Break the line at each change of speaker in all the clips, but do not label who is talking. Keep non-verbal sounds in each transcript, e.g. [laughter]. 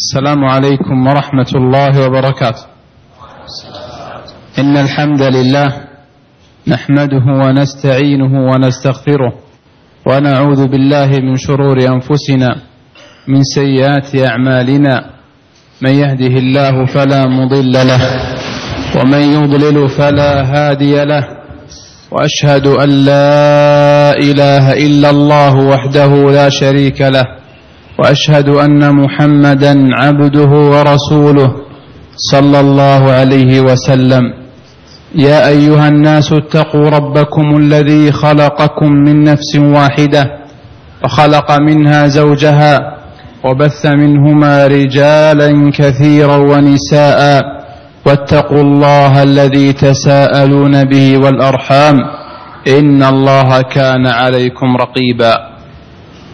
السلام عليكم ورحمة الله وبركاته. إن الحمد لله نحمده ونستعينه ونستغفره ونعوذ بالله من شرور أنفسنا من سيئات أعمالنا. من يهده الله فلا مضل له ومن يضلل فلا هادي له. وأشهد أن لا إله إلا الله وحده لا شريك له. وأشهد أن محمدا عبده ورسوله صلى الله عليه وسلم. يا أيها الناس اتقوا ربكم الذي خلقكم من نفس واحدة وخلق منها زوجها وبث منهما رجالا كثيرا ونساء واتقوا الله الذي تساءلون به والأرحام إن الله كان عليكم رقيبا.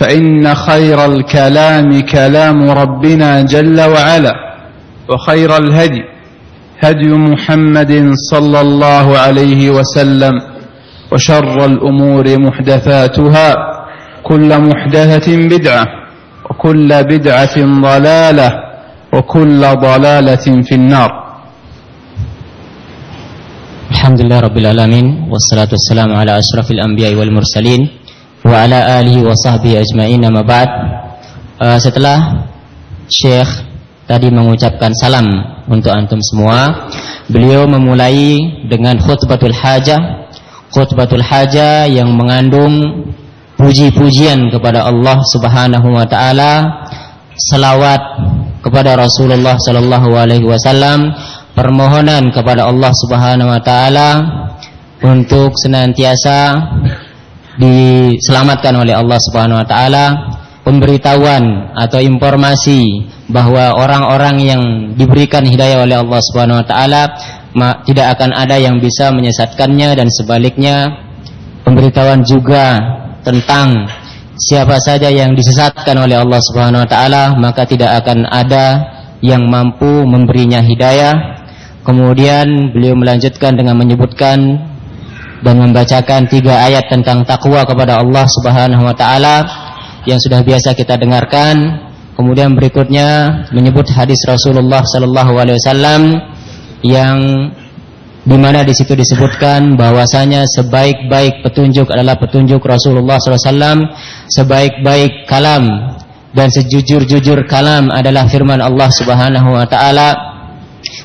فإن خير الكلام كلام ربنا جل وعلا وخير الهدي هدي محمد صلى الله عليه وسلم وشر الأمور محدثاتها كل محدثة بدعة وكل بدعة ضلالة وكل ضلالة في النار.
الحمد لله رب العالمين والصلاة والسلام على أشرف الأنبياء والمرسلين wa ala alihi wa sahbihi ajma'in amma ba'd. Uh, setelah Syekh tadi mengucapkan salam untuk antum semua beliau memulai dengan khutbatul hajah khutbatul hajah yang mengandung puji-pujian kepada Allah Subhanahu wa taala selawat kepada Rasulullah sallallahu alaihi wasallam permohonan kepada Allah Subhanahu wa taala untuk senantiasa diselamatkan oleh Allah Subhanahu wa taala pemberitahuan atau informasi bahwa orang-orang yang diberikan hidayah oleh Allah Subhanahu wa taala tidak akan ada yang bisa menyesatkannya dan sebaliknya. Pemberitahuan juga tentang siapa saja yang disesatkan oleh Allah Subhanahu wa taala maka tidak akan ada yang mampu memberinya hidayah. Kemudian beliau melanjutkan dengan menyebutkan dan membacakan tiga ayat tentang takwa kepada Allah Subhanahu wa taala yang sudah biasa kita dengarkan. Kemudian berikutnya menyebut hadis Rasulullah sallallahu alaihi wasallam yang di mana di situ disebutkan bahwasanya sebaik-baik petunjuk adalah petunjuk Rasulullah SAW, sebaik-baik kalam dan sejujur-jujur kalam adalah firman Allah Subhanahu wa taala.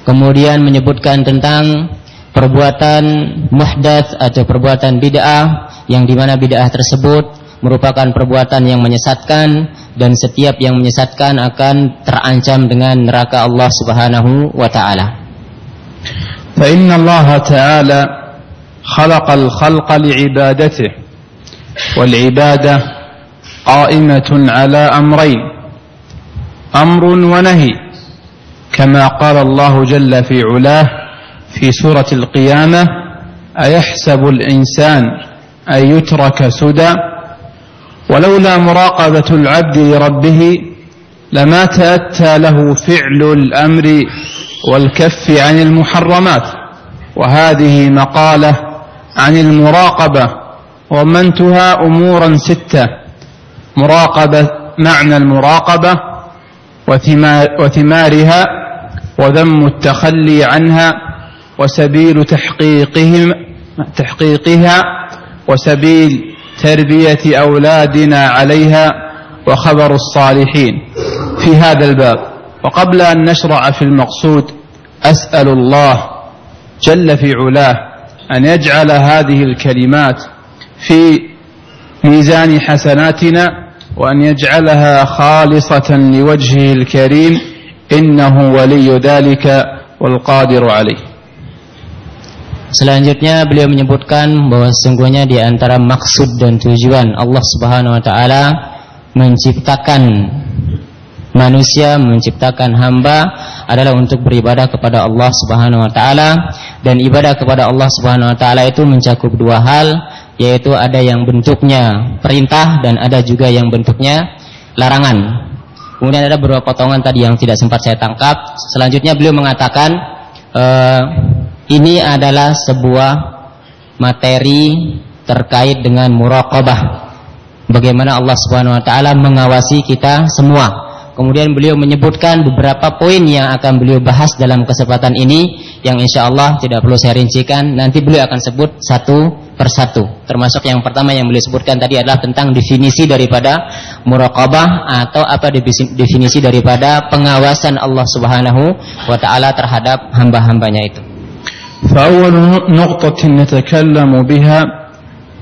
Kemudian menyebutkan tentang perbuatan muhdats atau perbuatan bid'ah yang di mana bid'ah tersebut merupakan perbuatan yang menyesatkan dan setiap yang menyesatkan akan terancam dengan neraka Allah Subhanahu wa taala.
Fa inna Allah ta'ala khalaqa al-khalqa li'ibadatihi wal 'ibadah qa'imatun 'ala amrayn amrun wa nahy kama qala Allah jalla fi 'ulahu في سورة القيامة أيحسب الإنسان أن يترك سدى؟ ولولا مراقبة العبد لربه لما تأتى له فعل الأمر والكف عن المحرمات. وهذه مقالة عن المراقبة. ومنتها أمورا ستة مراقبة معنى المراقبة وثمارها وذم التخلي عنها وسبيل تحقيقهم تحقيقها وسبيل تربية أولادنا عليها وخبر الصالحين. في هذا الباب وقبل أن نشرع في المقصود أسأل الله جل في علاه أن يجعل هذه الكلمات في ميزان حسناتنا وأن يجعلها خالصة لوجهه الكريم إنه ولي ذلك والقادر عليه.
Selanjutnya beliau menyebutkan bahwa sesungguhnya di antara maksud dan tujuan Allah Subhanahu wa taala menciptakan manusia menciptakan hamba adalah untuk beribadah kepada Allah Subhanahu wa taala dan ibadah kepada Allah Subhanahu wa taala itu mencakup dua hal yaitu ada yang bentuknya perintah dan ada juga yang bentuknya larangan. Kemudian ada beberapa potongan tadi yang tidak sempat saya tangkap. Selanjutnya beliau mengatakan e, ini adalah sebuah materi terkait dengan muraqabah. Bagaimana Allah Subhanahu wa taala mengawasi kita semua. Kemudian beliau menyebutkan beberapa poin yang akan beliau bahas dalam kesempatan ini yang insya Allah tidak perlu saya rincikan. Nanti beliau akan sebut satu persatu. Termasuk yang pertama yang beliau sebutkan tadi adalah tentang definisi daripada muraqabah atau apa definisi daripada pengawasan Allah Subhanahu wa taala terhadap hamba-hambanya itu.
فأول نقطة نتكلم بها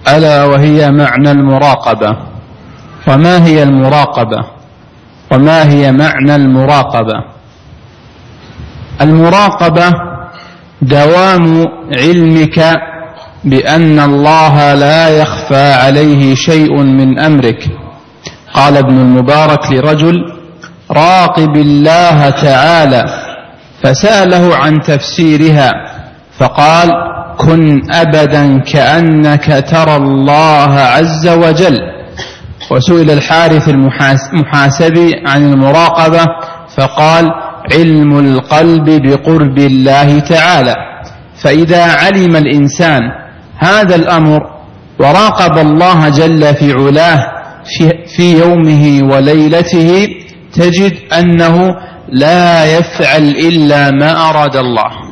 ألا وهي معنى المراقبة. وما هي المراقبة؟ وما هي معنى المراقبة؟ المراقبة دوام علمك بأن الله لا يخفى عليه شيء من أمرك. قال ابن المبارك لرجل راقب الله تعالى. فسأله عن تفسيرها. فقال كن أبدا كأنك ترى الله عز وجل. وسئل الحارث المحاسبي عن المراقبة فقال علم القلب بقرب الله تعالى. فإذا علم الإنسان هذا الأمر وراقب الله جل في علاه في يومه وليلته تجد أنه لا يفعل إلا ما أراد الله.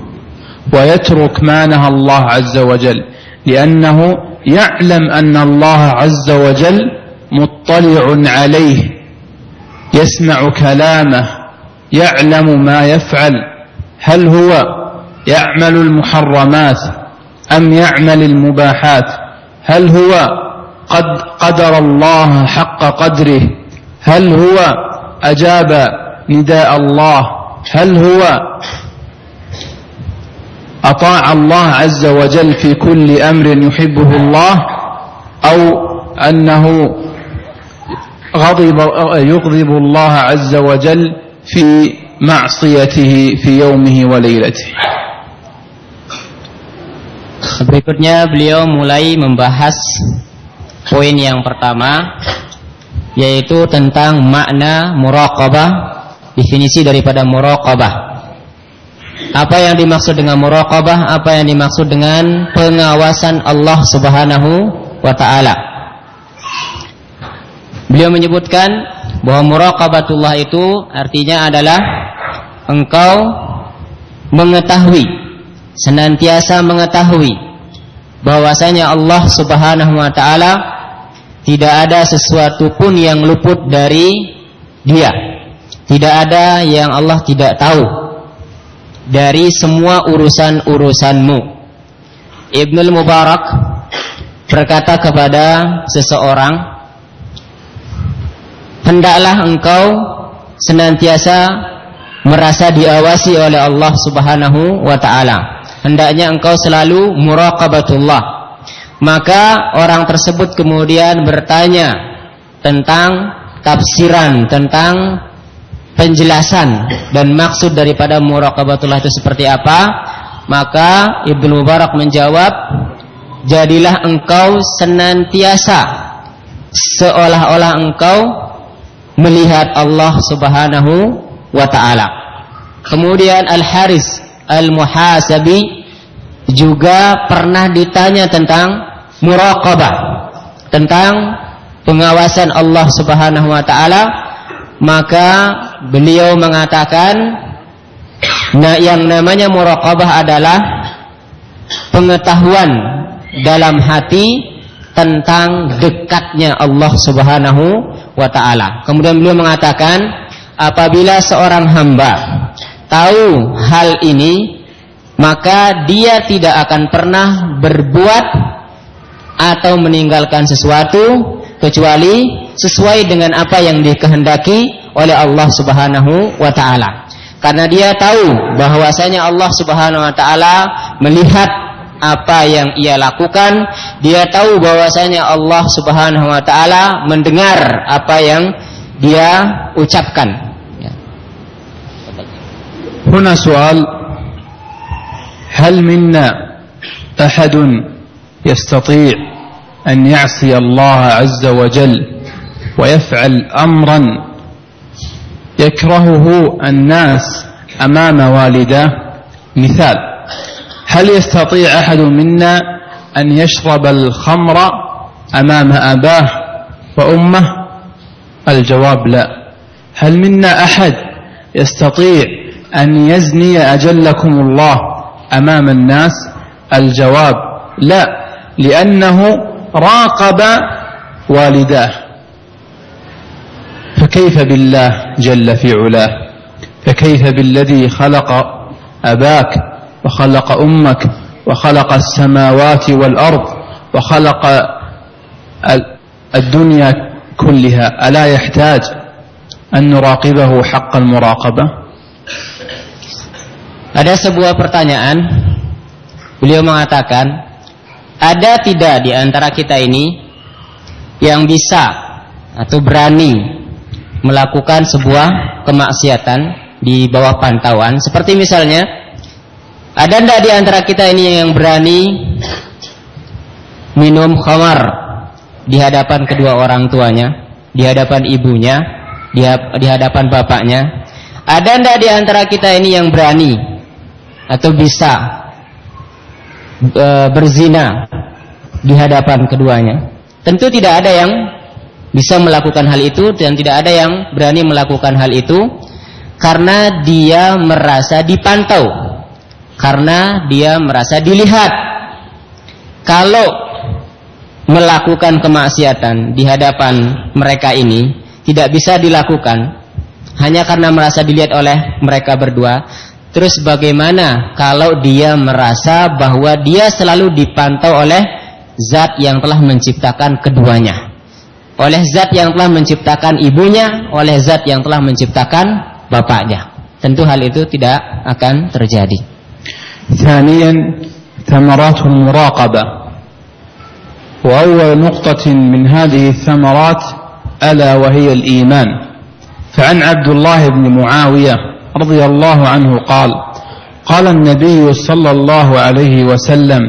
ويترك ما نهى الله عز وجل لأنه يعلم أن الله عز وجل مطلع عليه يسمع كلامه يعلم ما يفعل. هل هو يعمل المحرمات أم يعمل المباحات؟ هل هو قد قدر الله حق قدره؟ هل هو أجاب نداء الله؟ هل هو أطاع الله عز وجل في كل أمر يحبه الله أو أنه غضب يغضب الله عز وجل في معصيته في يومه وليلته
Berikutnya beliau mulai membahas poin yang pertama yaitu tentang makna muraqabah, definisi daripada muraqabah. Apa yang dimaksud dengan muraqabah? Apa yang dimaksud dengan pengawasan Allah Subhanahu wa taala? Beliau menyebutkan bahwa muraqabatullah itu artinya adalah engkau mengetahui senantiasa mengetahui bahwasanya Allah Subhanahu wa taala tidak ada sesuatu pun yang luput dari dia. Tidak ada yang Allah tidak tahu dari semua urusan-urusanmu. Ibnul Mubarak berkata kepada seseorang hendaklah engkau senantiasa merasa diawasi oleh Allah Subhanahu wa taala. Hendaknya engkau selalu muraqabatullah. Maka orang tersebut kemudian bertanya tentang tafsiran, tentang penjelasan dan maksud daripada muraqabatullah itu seperti apa? Maka Ibnu Mubarak menjawab, "Jadilah engkau senantiasa seolah-olah engkau melihat Allah Subhanahu wa taala. Kemudian Al-Haris Al-Muhasabi juga pernah ditanya tentang muraqabah, tentang pengawasan Allah Subhanahu wa taala, maka beliau mengatakan nah yang namanya muraqabah adalah pengetahuan dalam hati tentang dekatnya Allah Subhanahu wa taala. Kemudian beliau mengatakan apabila seorang hamba tahu hal ini maka dia tidak akan pernah berbuat atau meninggalkan sesuatu kecuali sesuai dengan apa yang dikehendaki oleh Allah Subhanahu wa taala. Karena dia tahu bahwasanya Allah Subhanahu wa taala melihat apa yang ia lakukan, dia tahu bahwasanya Allah Subhanahu wa taala mendengar apa yang dia ucapkan.
هنا سؤال هل منا أحد يستطيع أن يعصي الله عز وجل ويفعل أمرا يكرهه الناس أمام والداه مثال هل يستطيع أحد منا أن يشرب الخمر أمام أباه وأمه؟ الجواب لا. هل منا أحد يستطيع أن يزني أجلكم الله أمام الناس؟ الجواب لا لأنه راقب والداه فكيف بالله جل في علاه؟ فكيف بالذي خلق أباك وخلق أمك وخلق السماوات والأرض وخلق الدنيا كلها؟ ألا يحتاج أن نراقبه حق المراقبة؟
Ada sebuah pertanyaan. Beliau mengatakan Ada tidak di antara kita ini Yang bisa Atau berani Melakukan sebuah kemaksiatan Di bawah pantauan? Seperti misalnya Ada tidak di antara kita ini yang berani Minum khamar Di hadapan kedua orang tuanya Di hadapan ibunya Di hadapan bapaknya? Ada tidak di antara kita ini yang berani atau bisa e, berzina di hadapan keduanya. Tentu tidak ada yang bisa melakukan hal itu dan tidak ada yang berani melakukan hal itu karena dia merasa dipantau, karena dia merasa dilihat. Kalau melakukan kemaksiatan di hadapan mereka ini tidak bisa dilakukan hanya karena merasa dilihat oleh mereka berdua, Terus bagaimana kalau dia merasa bahwa dia selalu dipantau oleh zat yang telah menciptakan keduanya? Oleh zat yang telah menciptakan ibunya, oleh zat yang telah menciptakan bapaknya. Tentu hal itu tidak akan terjadi.
ثانيا ثمرات المراقبة وأول نقطة من هذه الثمرات ألا وهي الإيمان فعن عبد الله بن معاوية رضي الله عنه قال قال النبي صلى الله عليه وسلم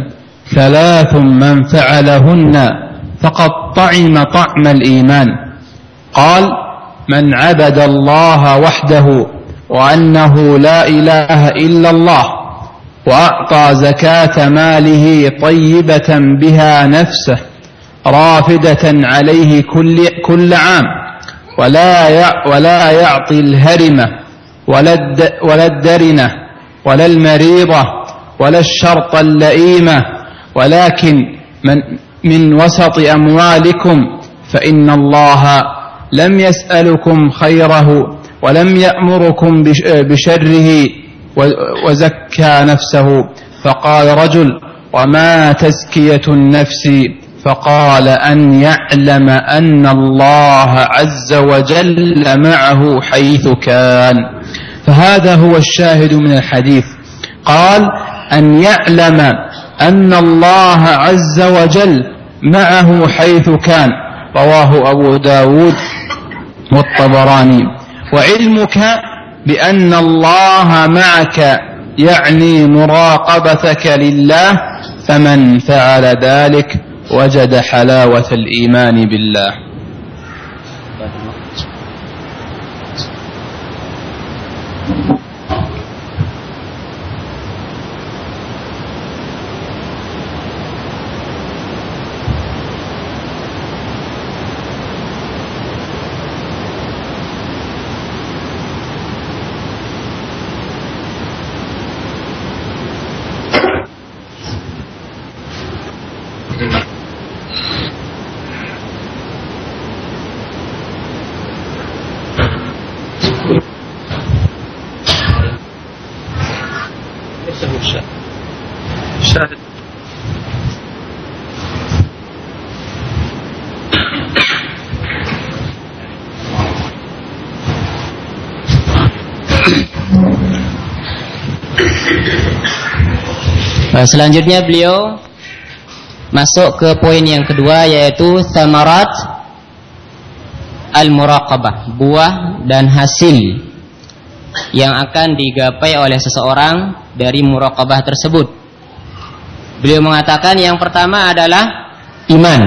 ثلاث من فعلهن فقد طعم طعم الإيمان قال من عبد الله وحده وأنه لا إله إلا الله وأعطى زكاة ماله طيبة بها نفسه رافدة عليه كل, كل عام ولا ولا يعطي الهرمة ولا الدرنة ولا المريضة ولا الشرط اللئيمة. ولكن من, من وسط أموالكم فإن الله لم يسألكم خيره ولم يأمركم بشره وزكى نفسه. فقال رجل وما تزكية النفس؟ فقال أن يعلم أن الله عز وجل معه حيث كان. فهذا هو الشاهد من الحديث. قال أن يعلم أن الله عز وجل معه حيث كان. رواه أبو داود والطبراني. وعلمك بأن الله معك يعني مراقبتك لله فمن فعل ذلك وجد حلاوة الإيمان بالله.
Selanjutnya beliau masuk ke poin yang kedua yaitu samarat al-muraqabah, buah dan hasil yang akan digapai oleh seseorang dari muraqabah tersebut. Beliau mengatakan yang pertama adalah iman.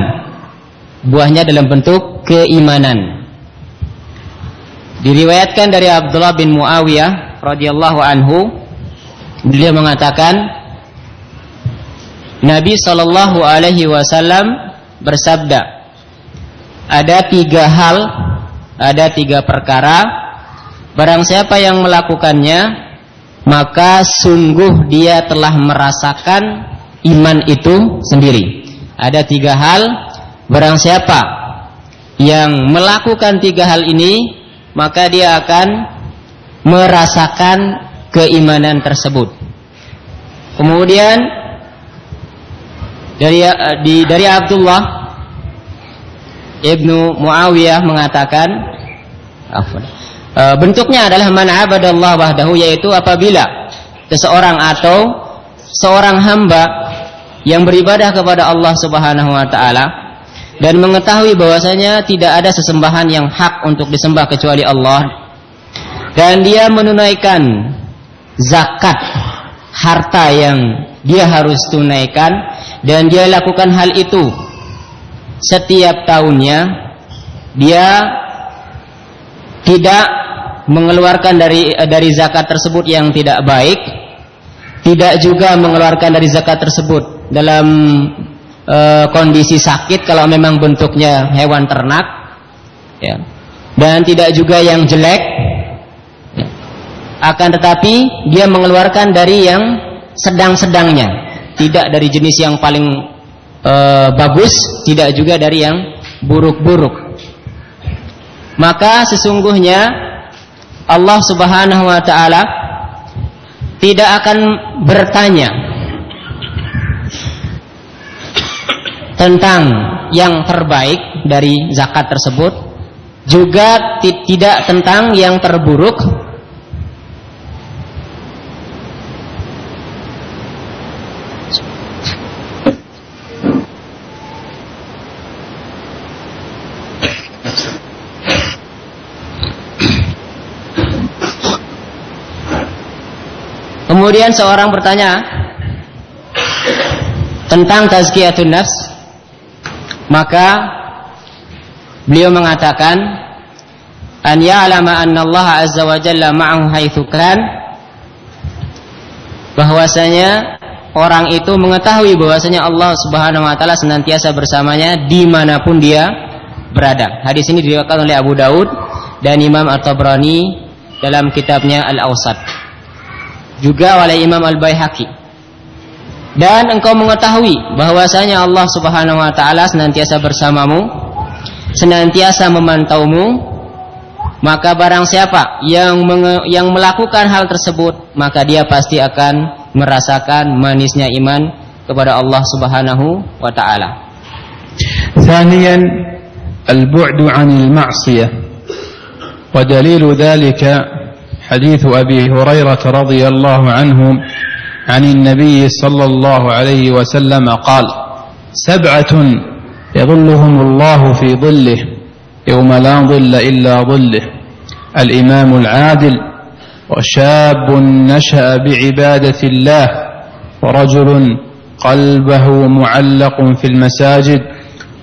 Buahnya dalam bentuk keimanan. Diriwayatkan dari Abdullah bin Muawiyah radhiyallahu anhu beliau mengatakan Nabi Shallallahu alaihi wasallam bersabda ada tiga hal ada tiga perkara Barang siapa yang melakukannya maka sungguh dia telah merasakan iman itu sendiri. Ada tiga hal barang siapa yang melakukan tiga hal ini maka dia akan merasakan keimanan tersebut. Kemudian dari di, dari Abdullah ibnu Muawiyah mengatakan, E, bentuknya adalah man abadallah wahdahu yaitu apabila seseorang atau seorang hamba yang beribadah kepada Allah Subhanahu wa taala dan mengetahui bahwasanya tidak ada sesembahan yang hak untuk disembah kecuali Allah dan dia menunaikan zakat harta yang dia harus tunaikan dan dia lakukan hal itu setiap tahunnya dia tidak mengeluarkan dari dari zakat tersebut yang tidak baik, tidak juga mengeluarkan dari zakat tersebut dalam e, kondisi sakit kalau memang bentuknya hewan ternak, ya. dan tidak juga yang jelek, ya. akan tetapi dia mengeluarkan dari yang sedang-sedangnya, tidak dari jenis yang paling e, bagus, tidak juga dari yang buruk-buruk. Maka sesungguhnya Allah Subhanahu wa taala tidak akan bertanya tentang yang terbaik dari zakat tersebut juga tidak tentang yang terburuk Kemudian seorang bertanya tentang tazkiyatun nafs, maka beliau mengatakan an ya'lama anna Allah azza wa jalla ma'ahu haitsu kan bahwasanya orang itu mengetahui bahwasanya Allah Subhanahu wa taala senantiasa bersamanya di mana pun dia berada. Hadis ini diriwayatkan oleh Abu Daud dan Imam At-Tabrani dalam kitabnya Al-Awsat juga oleh Imam Al-Baihaqi. Dan engkau mengetahui bahwasanya Allah Subhanahu wa taala senantiasa bersamamu, senantiasa memantaumu, maka barang siapa yang yang melakukan hal tersebut, maka dia pasti akan merasakan manisnya iman kepada Allah Subhanahu wa taala.
ثانيا البعد عن المعصية ودليل ذلك حديث أبي هريرة رضي الله عنه عن النبي صلى الله عليه وسلم قال سبعة يظلهم الله في ظله يوم لا ظل إلا ظله الإمام العادل وشاب نشأ بعبادة الله ورجل قلبه معلق في المساجد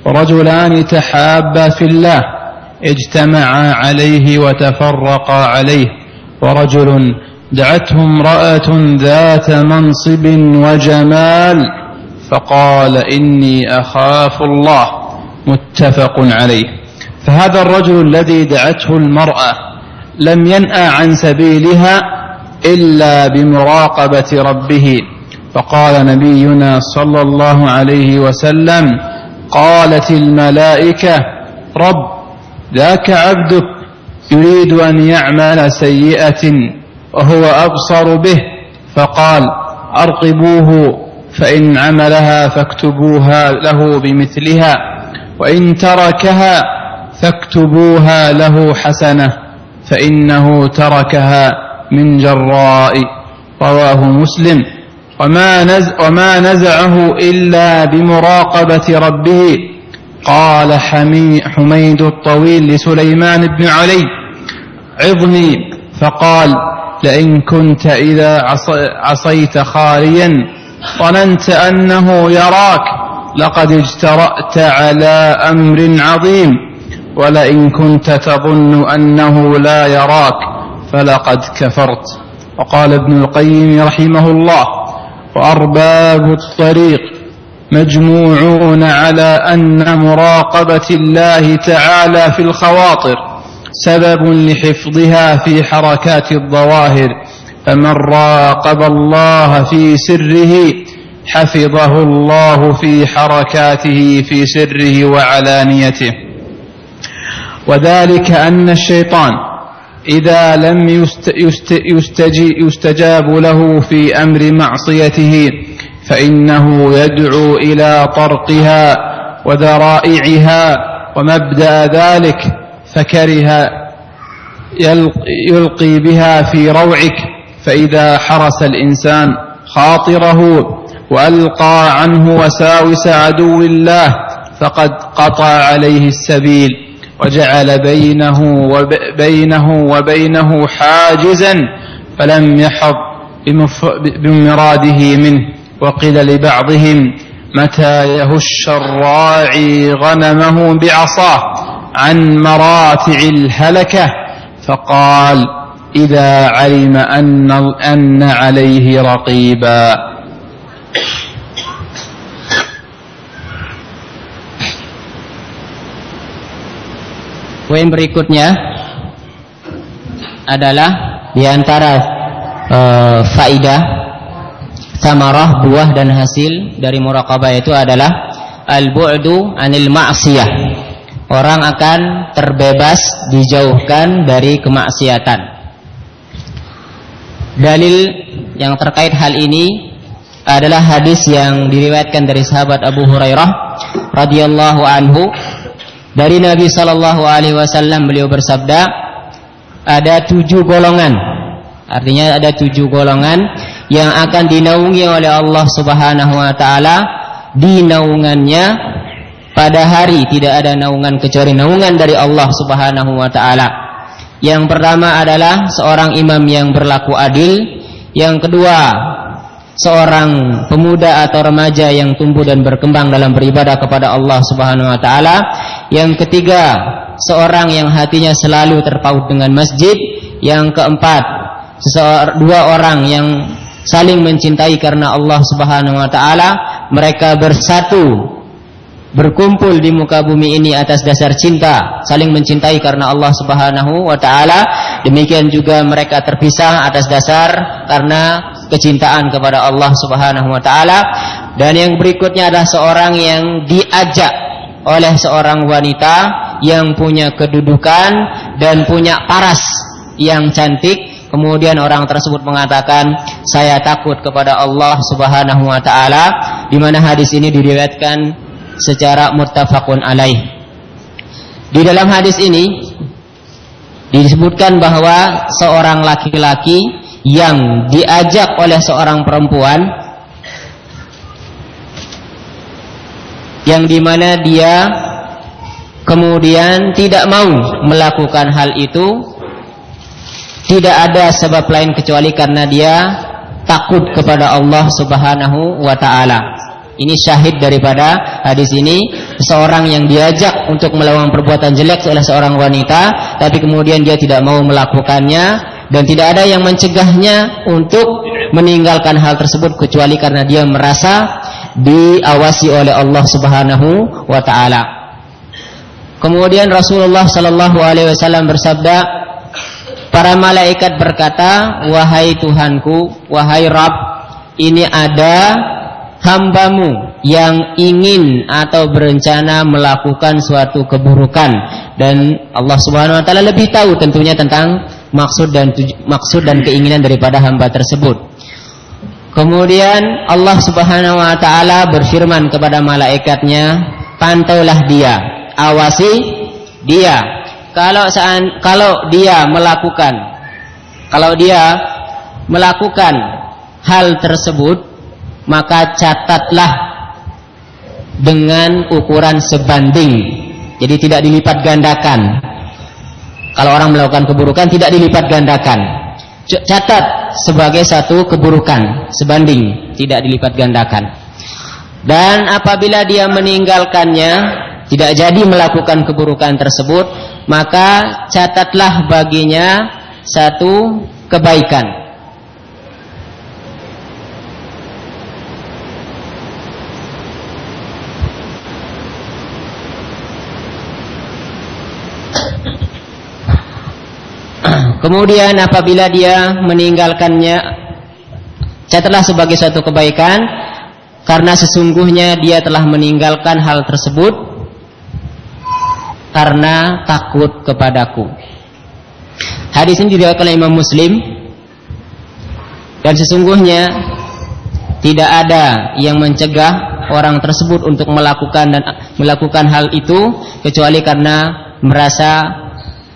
ورجلان تحابا في الله اجتمعا عليه وتفرقا عليه. ورجل دعته امرأة ذات منصب وجمال فقال إني أخاف الله متفق عليه. فهذا الرجل الذي دعته المرأة لم ينأى عن سبيلها إلا بمراقبة ربه. فقال نبينا صلى الله عليه وسلم قالت الملائكة رب ذاك عبدك. يريد أن يعمل سيئة وهو أبصر به فقال أرقبوه فإن عملها فاكتبوها له بمثلها وإن تركها فاكتبوها له حسنة فإنه تركها من جراء. رواه مسلم. وما, نز وما نزعه إلا بمراقبة ربه. قال حميد الطويل لسليمان بن علي عظني فقال لئن كنت إذا عصيت خاليا ظننت أنه يراك لقد اجترأت على أمر عظيم ولئن كنت تظن أنه لا يراك فلقد كفرت. وقال ابن القيم رحمه الله وأرباب الطريق مجموعون على أن مراقبة الله تعالى في الخواطر. سبب لحفظها في حركات الظواهر فمن راقب الله في سره حفظه الله في حركاته في سره وعلانيته. وذلك أن الشيطان إذا لم يستجاب له في أمر معصيته فإنه يدعو إلى طرقها وذرائعها ومبدأ ذلك فكره يلقي بها في روعك فإذا حرس الإنسان خاطره وألقى عنه وساوس عدو الله فقد قطع عليه السبيل وجعل بينه وبينه وبينه حاجزا فلم يحظ بمراده منه وقيل لبعضهم متى يهش الراعي غنمه بعصاه عن مراتع الهلكة فقال إذا علم أن, أن عليه رقيبا
Poin berikutnya adalah diantara uh, eh, faidah samarah buah dan hasil dari muraqabah itu adalah al-bu'du anil ma'siyah. Orang akan terbebas dijauhkan dari kemaksiatan. Dalil yang terkait hal ini adalah hadis yang diriwayatkan dari sahabat Abu Hurairah radhiyallahu anhu dari Nabi Shallallahu Alaihi Wasallam beliau bersabda, ada tujuh golongan. Artinya ada tujuh golongan yang akan dinaungi oleh Allah Subhanahu Wa Taala di naungannya pada hari tidak ada naungan kecuali naungan dari Allah Subhanahu Wa Taala. Yang pertama adalah seorang imam yang berlaku adil. Yang kedua, seorang pemuda atau remaja yang tumbuh dan berkembang dalam beribadah kepada Allah Subhanahu wa taala. Yang ketiga, seorang yang hatinya selalu terpaut dengan masjid. Yang keempat, dua orang yang saling mencintai karena Allah Subhanahu wa taala, mereka bersatu berkumpul di muka bumi ini atas dasar cinta, saling mencintai karena Allah Subhanahu wa taala. Demikian juga mereka terpisah atas dasar karena kecintaan kepada Allah Subhanahu wa taala. Dan yang berikutnya adalah seorang yang diajak oleh seorang wanita yang punya kedudukan dan punya paras yang cantik. Kemudian orang tersebut mengatakan, "Saya takut kepada Allah Subhanahu wa taala." Di mana hadis ini diriwayatkan secara muttafaqun alaih. Di dalam hadis ini disebutkan bahwa seorang laki-laki yang diajak oleh seorang perempuan yang di mana dia kemudian tidak mau melakukan hal itu tidak ada sebab lain kecuali karena dia takut kepada Allah Subhanahu wa taala. Ini syahid daripada hadis ini seorang yang diajak untuk melakukan perbuatan jelek oleh seorang wanita tapi kemudian dia tidak mau melakukannya dan tidak ada yang mencegahnya untuk meninggalkan hal tersebut kecuali karena dia merasa diawasi oleh Allah Subhanahu wa taala. Kemudian Rasulullah sallallahu alaihi wasallam bersabda, para malaikat berkata, "Wahai Tuhanku, wahai Rabb, ini ada hambamu yang ingin atau berencana melakukan suatu keburukan dan Allah Subhanahu wa taala lebih tahu tentunya tentang maksud dan maksud dan keinginan daripada hamba tersebut. Kemudian Allah Subhanahu wa taala berfirman kepada malaikatnya, "Pantaulah dia, awasi dia. Kalau kalau dia melakukan kalau dia melakukan hal tersebut maka catatlah dengan ukuran sebanding. Jadi tidak dilipat gandakan. Kalau orang melakukan keburukan tidak dilipat gandakan. Catat sebagai satu keburukan sebanding tidak dilipat gandakan. Dan apabila dia meninggalkannya, tidak jadi melakukan keburukan tersebut, maka catatlah baginya satu kebaikan. Kemudian apabila dia meninggalkannya catatlah sebagai suatu kebaikan karena sesungguhnya dia telah meninggalkan hal tersebut karena takut kepadaku. Hadis ini diriwayatkan oleh Imam Muslim dan sesungguhnya tidak ada yang mencegah orang tersebut untuk melakukan dan melakukan hal itu kecuali karena merasa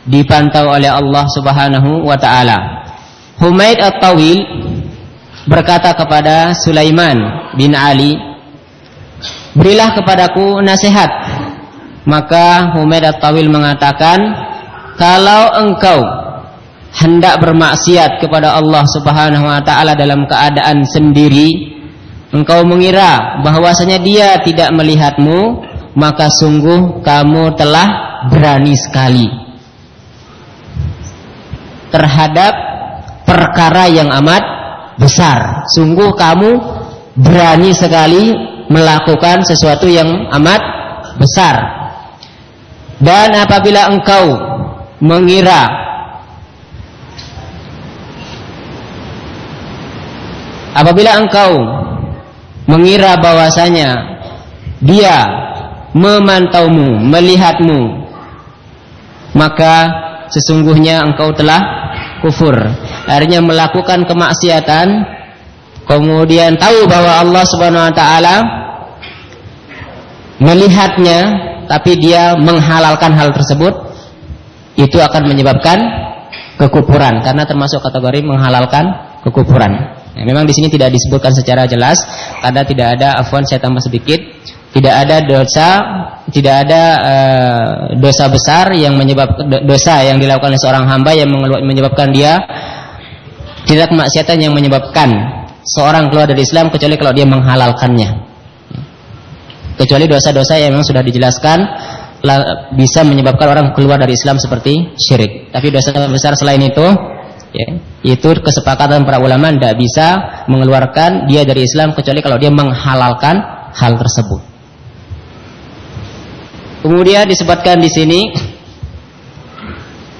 dipantau oleh Allah Subhanahu wa taala. Humaid At-Tawil berkata kepada Sulaiman bin Ali, "Berilah kepadaku nasihat." Maka Humaid At-Tawil mengatakan, "Kalau engkau hendak bermaksiat kepada Allah Subhanahu wa taala dalam keadaan sendiri, engkau mengira bahwasanya Dia tidak melihatmu, maka sungguh kamu telah berani sekali." terhadap perkara yang amat besar. Sungguh kamu berani sekali melakukan sesuatu yang amat besar. Dan apabila engkau mengira apabila engkau mengira bahwasanya dia memantaumu, melihatmu, maka sesungguhnya engkau telah kufur. Akhirnya melakukan kemaksiatan. Kemudian tahu bahwa Allah Subhanahu wa taala melihatnya tapi dia menghalalkan hal tersebut. Itu akan menyebabkan kekufuran karena termasuk kategori menghalalkan kekufuran. Ya, memang di sini tidak disebutkan secara jelas. Karena tidak ada afwan saya tambah sedikit tidak ada dosa tidak ada uh, dosa besar yang menyebabkan dosa yang dilakukan oleh seorang hamba yang menyebabkan dia tidak kemaksiatan yang menyebabkan seorang keluar dari Islam kecuali kalau dia menghalalkannya. Kecuali dosa-dosa yang memang sudah dijelaskan bisa menyebabkan orang keluar dari Islam seperti syirik. Tapi dosa besar selain itu ya, itu kesepakatan para ulama tidak bisa mengeluarkan dia dari Islam kecuali kalau dia menghalalkan hal tersebut Kemudian disebutkan di sini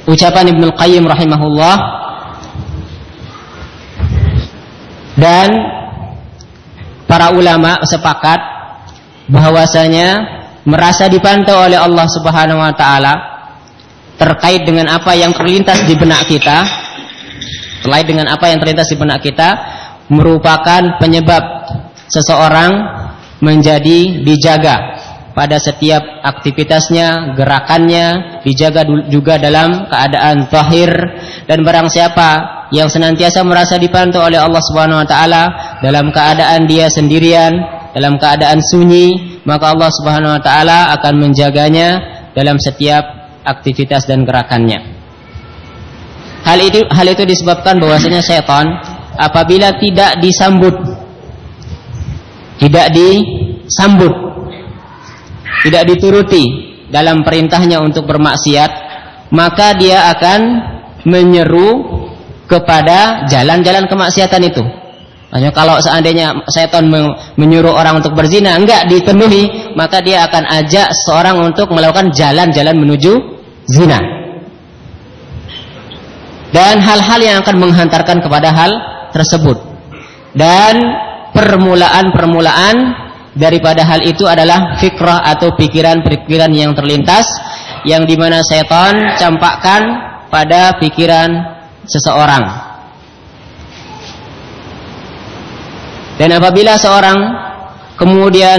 ucapan Ibnu Qayyim rahimahullah. Dan para ulama sepakat bahwasanya merasa dipantau oleh Allah Subhanahu wa taala terkait dengan apa yang terlintas di benak kita terkait dengan apa yang terlintas di benak kita merupakan penyebab seseorang menjadi dijaga pada setiap aktivitasnya, gerakannya dijaga juga dalam keadaan zahir dan barang siapa yang senantiasa merasa dipantau oleh Allah Subhanahu wa taala dalam keadaan dia sendirian, dalam keadaan sunyi, maka Allah Subhanahu wa taala akan menjaganya dalam setiap aktivitas dan gerakannya. Hal itu hal itu disebabkan bahwasanya setan apabila tidak disambut tidak disambut tidak dituruti dalam perintahnya untuk bermaksiat, maka dia akan menyeru kepada jalan-jalan kemaksiatan itu. Hanya kalau seandainya setan menyuruh orang untuk berzina, enggak dipenuhi, maka dia akan ajak seorang untuk melakukan jalan-jalan menuju zina. Dan hal-hal yang akan menghantarkan kepada hal tersebut. Dan permulaan-permulaan daripada hal itu adalah fikrah atau pikiran-pikiran yang terlintas yang di mana setan campakkan pada pikiran seseorang. Dan apabila seorang kemudian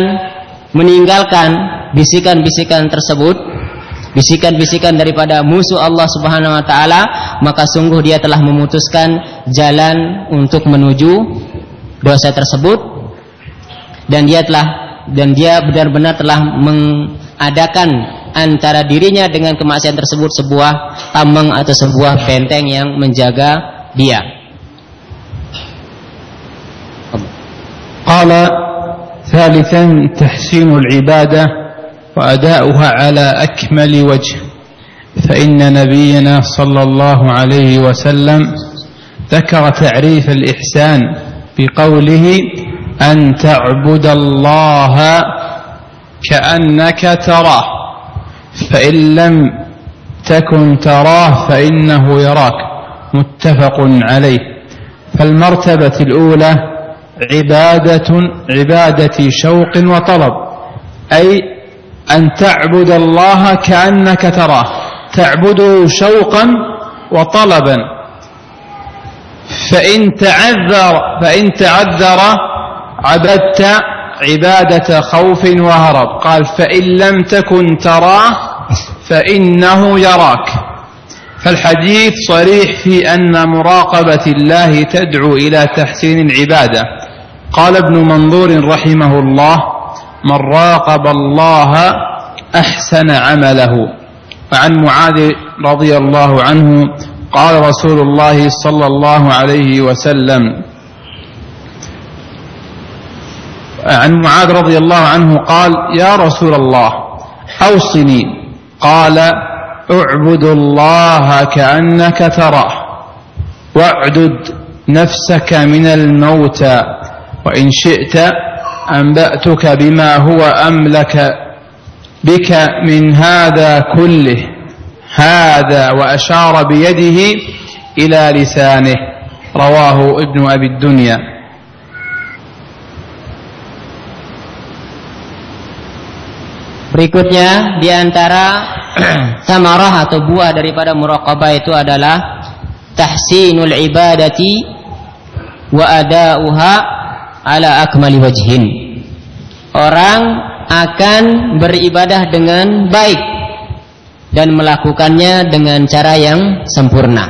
meninggalkan bisikan-bisikan tersebut, bisikan-bisikan daripada musuh Allah Subhanahu wa taala, maka sungguh dia telah memutuskan jalan untuk menuju dosa tersebut dan dia telah dan dia benar-benar telah mengadakan antara dirinya dengan kemaksiatan tersebut sebuah tameng atau sebuah benteng yang menjaga dia.
قال ثالثا تحسين العبادة وأداؤها على أكمل وجه فإن نبينا صلى الله عليه وسلم ذكر تعريف الإحسان بقوله أن تعبد الله كأنك تراه فإن لم تكن تراه فإنه يراك متفق عليه. فالمرتبة الأولى عبادة عبادة شوق وطلب أي أن تعبد الله كأنك تراه تعبده شوقا وطلبا. فإن تعذر فإن تعذر عبدت عبادة خوف وهرب. قال فإن لم تكن تراه فإنه يراك. فالحديث صريح في أن مراقبة الله تدعو إلى تحسين العبادة. قال ابن منظور رحمه الله من راقب الله أحسن عمله. وعن معاذ رضي الله عنه قال رسول الله صلى الله عليه وسلم عن معاذ رضي الله عنه قال يا رسول الله أوصني. قال اعبد الله كأنك تراه واعدد نفسك من الموتى وإن شئت أنبأتك بما هو أملك بك من هذا كله هذا وأشار بيده إلى لسانه. رواه ابن أبي الدنيا.
Berikutnya di antara [clears throat] samarah atau buah daripada muraqabah itu adalah tahsinul ibadati wa ada'uha ala akmali wajhin. Orang akan beribadah dengan baik dan melakukannya dengan cara yang sempurna.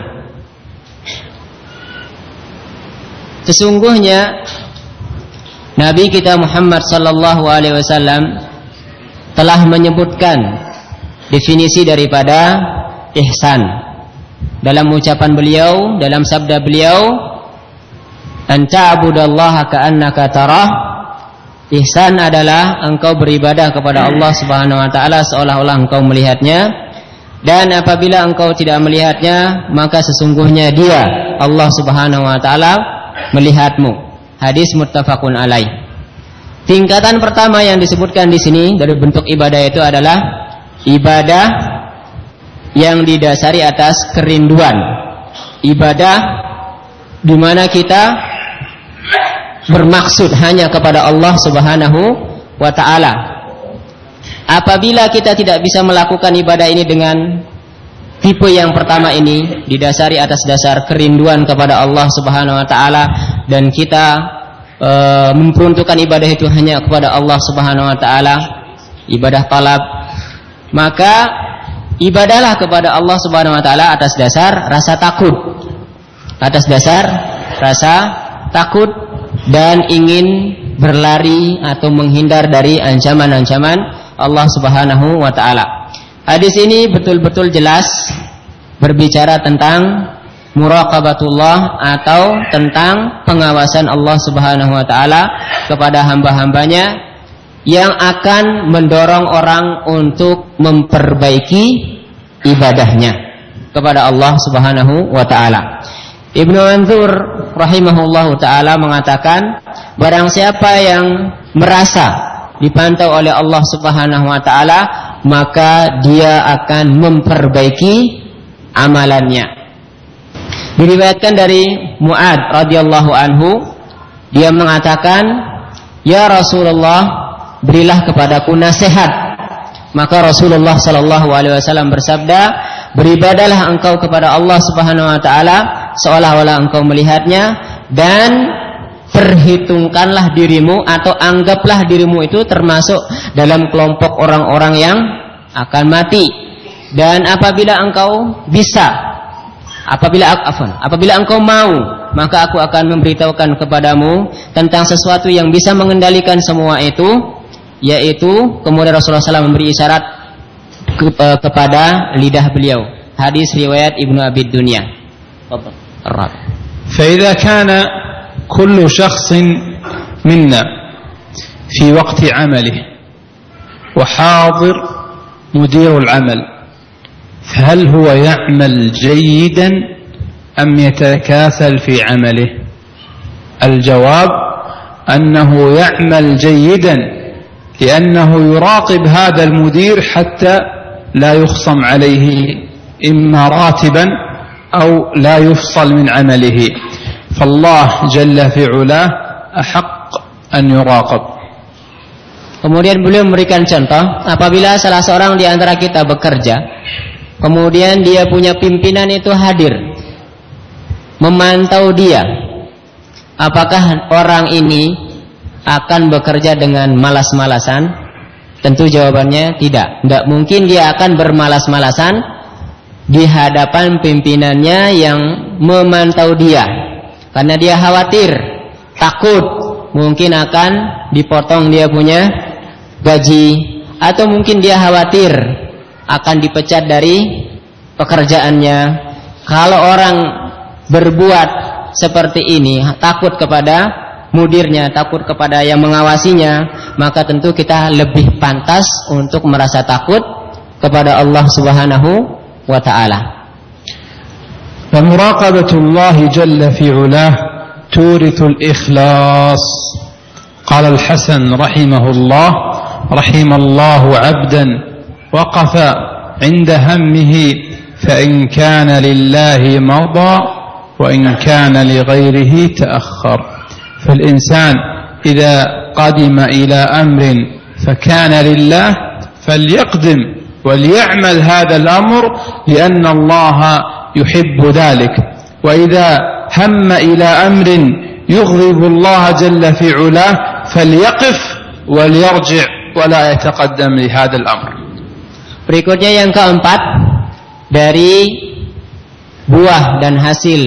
Sesungguhnya Nabi kita Muhammad sallallahu alaihi wasallam telah menyebutkan definisi daripada ihsan. Dalam ucapan beliau dalam sabda beliau an ta'budallaha ka'annaka tarah. Ihsan adalah engkau beribadah kepada Allah Subhanahu wa taala seolah-olah engkau melihatnya. Dan apabila engkau tidak melihatnya maka sesungguhnya dia Allah Subhanahu wa taala melihatmu. Hadis muttafaqun alaih Tingkatan pertama yang disebutkan di sini dari bentuk ibadah itu adalah ibadah yang didasari atas kerinduan. Ibadah di mana kita bermaksud hanya kepada Allah Subhanahu wa taala. Apabila kita tidak bisa melakukan ibadah ini dengan tipe yang pertama ini didasari atas dasar kerinduan kepada Allah Subhanahu wa taala dan kita e, memperuntukkan ibadah itu hanya kepada Allah Subhanahu wa taala, ibadah talab, maka ibadahlah kepada Allah Subhanahu wa taala atas dasar rasa takut. Atas dasar rasa takut dan ingin berlari atau menghindar dari ancaman-ancaman Allah Subhanahu wa taala. Hadis ini betul-betul jelas berbicara tentang muraqabatullah atau tentang pengawasan Allah Subhanahu wa taala kepada hamba-hambanya yang akan mendorong orang untuk memperbaiki ibadahnya kepada Allah Subhanahu wa taala. Ibnu Anzur rahimahullahu taala mengatakan barang siapa yang merasa dipantau oleh Allah Subhanahu wa taala maka dia akan memperbaiki amalannya Diriwayatkan dari Muad radhiyallahu anhu dia mengatakan, "Ya Rasulullah, berilah kepadaku nasihat." Maka Rasulullah sallallahu alaihi wasallam bersabda, "Beribadalah engkau kepada Allah Subhanahu wa taala seolah-olah engkau melihatnya dan perhitungkanlah dirimu atau anggaplah dirimu itu termasuk dalam kelompok orang-orang yang akan mati. Dan apabila engkau bisa Apabila afan, apabila engkau mau, maka aku akan memberitahukan kepadamu tentang sesuatu yang bisa mengendalikan semua itu, yaitu kemudian Rasulullah SAW memberi isyarat ke, uh, kepada lidah beliau. Hadis riwayat Ibnu Abi Dunya.
فإذا كان كل شخص منا في وقت عمله وحاضر مدير العمل فهل هو يعمل جيدا أم يتكاسل في عمله؟ الجواب أنه يعمل جيدا لأنه يراقب هذا المدير حتى لا يخصم عليه إما راتبا أو لا يفصل من عمله. فالله جل في علاه أحق أن يراقب.
Kemudian beliau memberikan contoh, apabila salah seorang di antara kita bekerja, kemudian dia punya pimpinan itu hadir, memantau dia, apakah orang ini akan bekerja dengan malas-malasan? Tentu jawabannya tidak. Tidak mungkin dia akan bermalas-malasan di hadapan pimpinannya yang memantau dia. Karena dia khawatir, takut mungkin akan dipotong dia punya gaji atau mungkin dia khawatir akan dipecat dari pekerjaannya. Kalau orang berbuat seperti ini takut kepada mudirnya, takut kepada yang mengawasinya, maka tentu kita lebih pantas untuk merasa takut kepada Allah Subhanahu wa taala.
ومراقبة الله جل في علاه تورث الإخلاص قال الحسن رحمه الله رحم الله عبدا وقف عند همه فإن كان لله مضى وإن كان لغيره تأخر. فالإنسان إذا قدم إلى أمر فكان لله فليقدم وليعمل هذا الأمر لأن الله يحب ذلك. وإذا هم إلى أمر يغضب الله جل في علاه فليقف وليرجع ولا يتقدم لهذا الأمر.
Berikutnya yang keempat dari buah dan hasil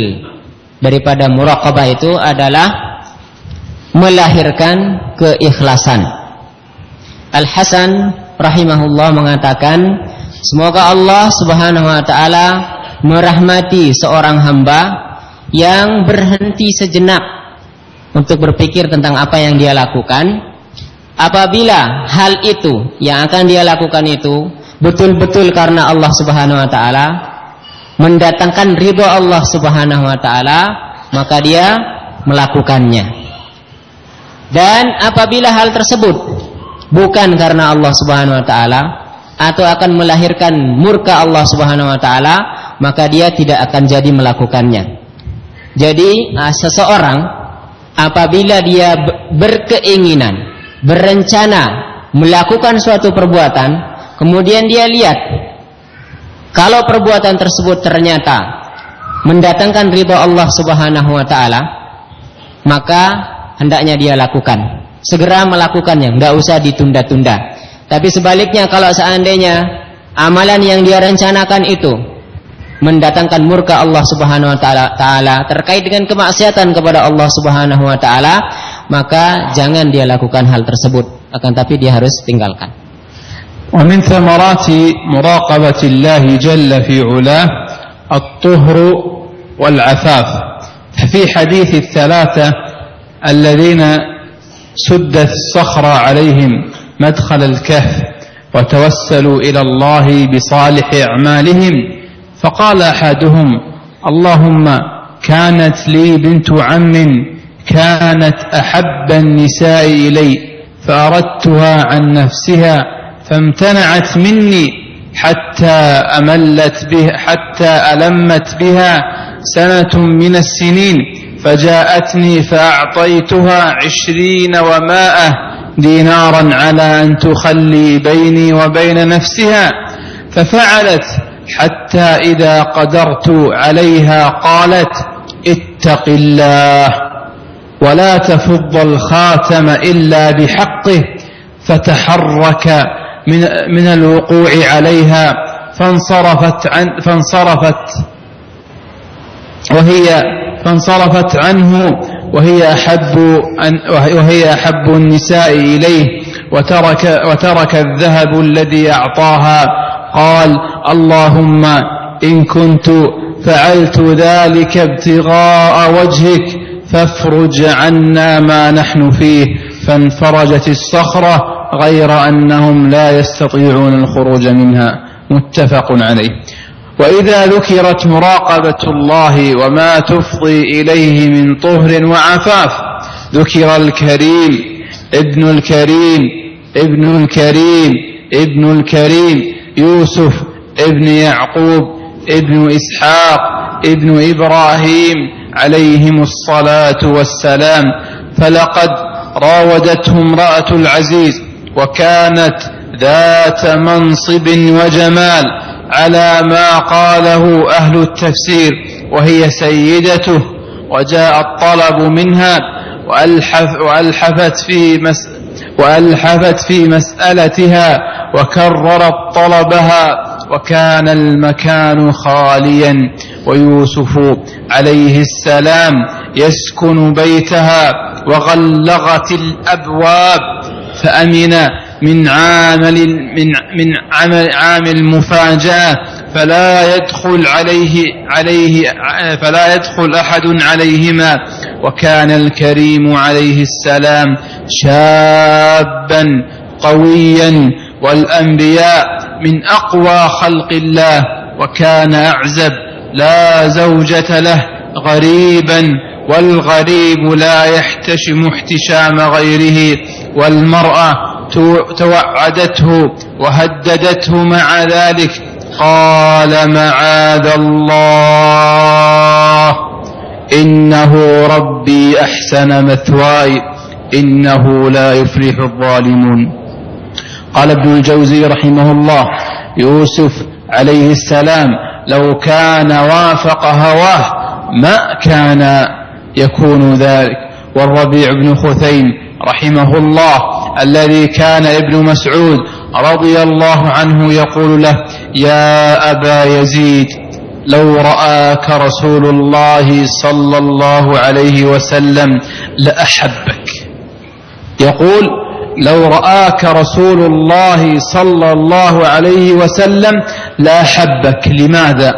daripada muraqabah itu adalah melahirkan keikhlasan. Al Hasan rahimahullah mengatakan, semoga Allah Subhanahu wa taala merahmati seorang hamba yang berhenti sejenak untuk berpikir tentang apa yang dia lakukan apabila hal itu yang akan dia lakukan itu betul-betul karena Allah Subhanahu wa taala mendatangkan ridho Allah Subhanahu wa taala maka dia melakukannya. Dan apabila hal tersebut bukan karena Allah Subhanahu wa taala atau akan melahirkan murka Allah Subhanahu wa taala maka dia tidak akan jadi melakukannya. Jadi ah, seseorang apabila dia berkeinginan berencana melakukan suatu perbuatan, kemudian dia lihat kalau perbuatan tersebut ternyata mendatangkan ridho Allah Subhanahu wa taala, maka hendaknya dia lakukan. Segera melakukannya, nggak usah ditunda-tunda. Tapi sebaliknya kalau seandainya amalan yang dia rencanakan itu mendatangkan murka Allah Subhanahu wa taala terkait dengan kemaksiatan kepada Allah Subhanahu wa taala maka jangan dia lakukan hal tersebut akan tapi dia harus tinggalkan
ومن ثمرات مراقبة الله جل في علاه الطهر والعفاف. ففي حديث الثلاثة الذين سدت الصخرة عليهم مدخل الكهف وتوسلوا إلى الله بصالح أعمالهم فقال أحدهم اللهم كانت لي بنت عم كانت أحب النساء إلي فأردتها عن نفسها فامتنعت مني حتى أملت به حتى ألمت بها سنة من السنين فجاءتني فأعطيتها عشرين ومائة دينارا على أن تخلي بيني وبين نفسها ففعلت حتى إذا قدرت عليها قالت اتق الله ولا تفض الخاتم إلا بحقه فتحرك من من الوقوع عليها فانصرفت عن فانصرفت. وهي فانصرفت عنه وهي أحب وهي أحب النساء إليه وترك وترك الذهب الذي أعطاها. قال اللهم إن كنت فعلت ذلك ابتغاء وجهك فافرج عنا ما نحن فيه. فانفرجت الصخرة غير أنهم لا يستطيعون الخروج منها. متفق عليه. وإذا ذكرت مراقبة الله وما تفضي إليه من طهر وعفاف ذكر الكريم ابن الكريم ابن الكريم ابن الكريم يوسف ابن يعقوب ابن إسحاق ابن إبراهيم عليهم الصلاة والسلام. فلقد راودته امرأة العزيز وكانت ذات منصب وجمال على ما قاله أهل التفسير وهي سيدته وجاء الطلب منها وألحف وألحفت في مس وألحفت في مسألتها وكررت طلبها وكان المكان خاليا ويوسف عليه السلام يسكن بيتها وغلغت الأبواب. فأمن من عامل من من عمل عامل مفاجأة فلا يدخل عليه عليه فلا يدخل أحد عليهما. وكان الكريم عليه السلام شابا قويا والأنبياء من أقوى خلق الله. وكان أعزب لا زوجة له غريبا والغريب لا يحتشم احتشام غيره. والمرأة توعدته وهددته مع ذلك. قال معاذ الله. إنه ربي أحسن مثواي. إنه لا يفلح الظالمون. قال ابن الجوزي رحمه الله. يوسف عليه السلام. لو كان وافق هواه ما كان يكون ذلك. والربيع بن خثيم رحمه الله الذي كان ابن مسعود رضي الله عنه يقول له يا أبا يزيد لو رآك رسول الله صلى الله عليه وسلم لأحبك. يقول لو رآك رسول الله صلى الله عليه وسلم لأحبك. لماذا؟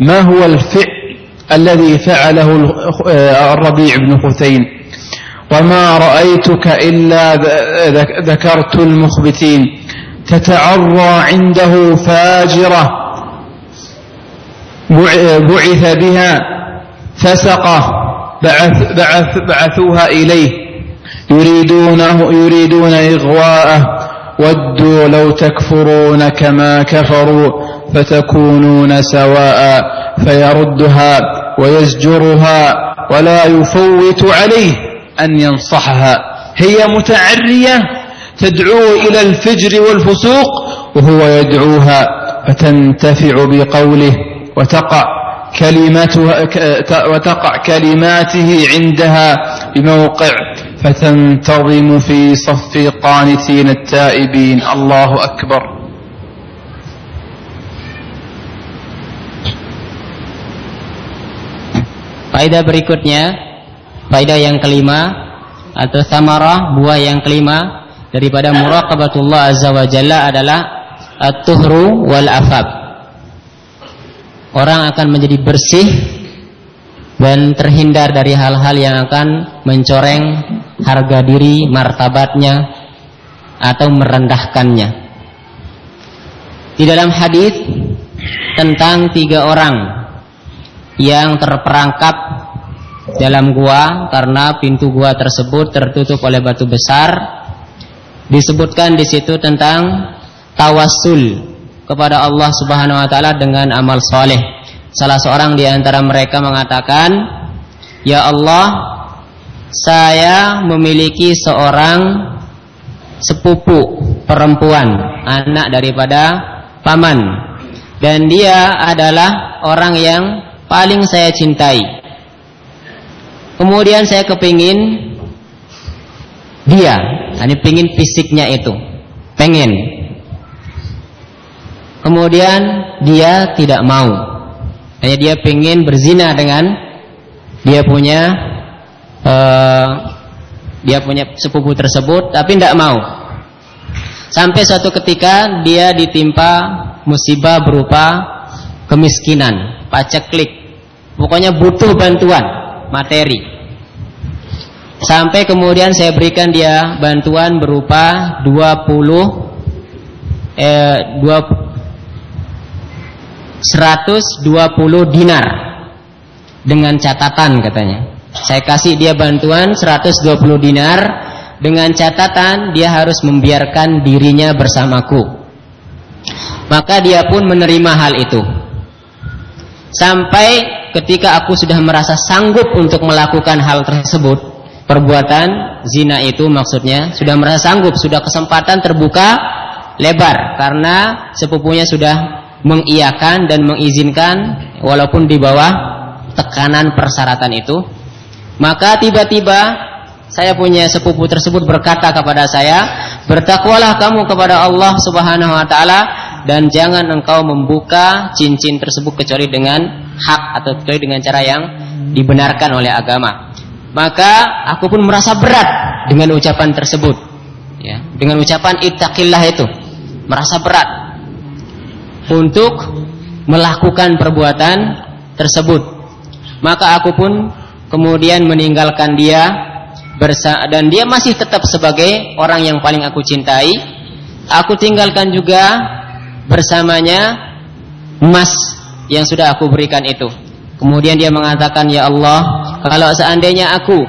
ما هو الفعل الذي فعله الربيع بن خثيم وما رأيتك إلا ذكرت المخبتين. تتعرى عنده فاجرة. بعث بها فسقة. بعث بعث بعثوها إليه. يريدونه يريدون إغواءه. ودوا لو تكفرون كما كفروا فتكونون سواء. فيردها ويزجرها ولا يفوت عليه. أن ينصحها. هي متعرية تدعو إلى الفجر والفسوق وهو يدعوها فتنتفع بقوله وتقع كلمتها وتقع كلماته عندها بموقع فتنتظم في صف قانتين التائبين. الله أكبر.
Faedah berikutnya, faedah yang kelima atau samarah buah yang kelima daripada muraqabatullah azza wa jalla adalah at-tuhru wal afab. Orang akan menjadi bersih dan terhindar dari hal-hal yang akan mencoreng harga diri, martabatnya atau merendahkannya. Di dalam hadis tentang tiga orang yang terperangkap dalam gua karena pintu gua tersebut tertutup oleh batu besar disebutkan di situ tentang tawasul kepada Allah Subhanahu wa taala dengan amal soleh. Salah seorang di antara mereka mengatakan, "Ya Allah, saya memiliki seorang sepupu perempuan, anak daripada paman, dan dia adalah orang yang paling saya cintai. Kemudian saya kepingin dia, ini pingin fisiknya itu, pengen. Kemudian dia tidak mau, hanya dia pengen berzina dengan dia punya uh, dia punya sepupu tersebut, tapi tidak mau. Sampai suatu ketika dia ditimpa musibah berupa kemiskinan, paceklik. Pokoknya butuh bantuan materi. Sampai kemudian saya berikan dia bantuan berupa 20 eh 2 120 dinar dengan catatan katanya. Saya kasih dia bantuan 120 dinar dengan catatan dia harus membiarkan dirinya bersamaku. Maka dia pun menerima hal itu. Sampai ketika aku sudah merasa sanggup untuk melakukan hal tersebut, perbuatan zina itu maksudnya sudah merasa sanggup, sudah kesempatan terbuka lebar karena sepupunya sudah mengiyakan dan mengizinkan walaupun di bawah tekanan persyaratan itu. Maka tiba-tiba saya punya sepupu tersebut berkata kepada saya, "Bertakwalah kamu kepada Allah Subhanahu wa taala dan jangan engkau membuka cincin tersebut kecuali dengan hak atau kecuali dengan cara yang dibenarkan oleh agama." Maka aku pun merasa berat dengan ucapan tersebut. Ya, dengan ucapan ittaqillah itu. Merasa berat untuk melakukan perbuatan tersebut. Maka aku pun kemudian meninggalkan dia dan dia masih tetap sebagai orang yang paling aku cintai. Aku tinggalkan juga bersamanya emas yang sudah aku berikan itu. Kemudian dia mengatakan, "Ya Allah, kalau seandainya aku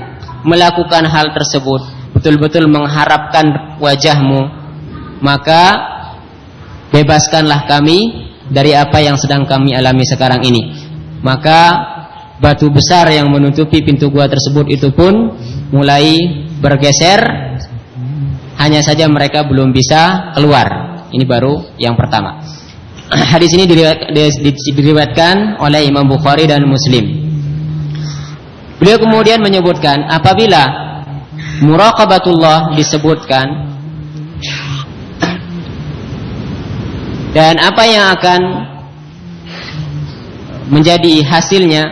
melakukan hal tersebut, betul-betul mengharapkan wajahmu, maka bebaskanlah kami dari apa yang sedang kami alami sekarang ini." Maka batu besar yang menutupi pintu gua tersebut itu pun mulai bergeser hanya saja mereka belum bisa keluar ini baru yang pertama. [clears throat] Hadis ini diriwayatkan oleh Imam Bukhari dan Muslim. Beliau kemudian menyebutkan apabila muraqabatullah disebutkan dan apa yang akan menjadi hasilnya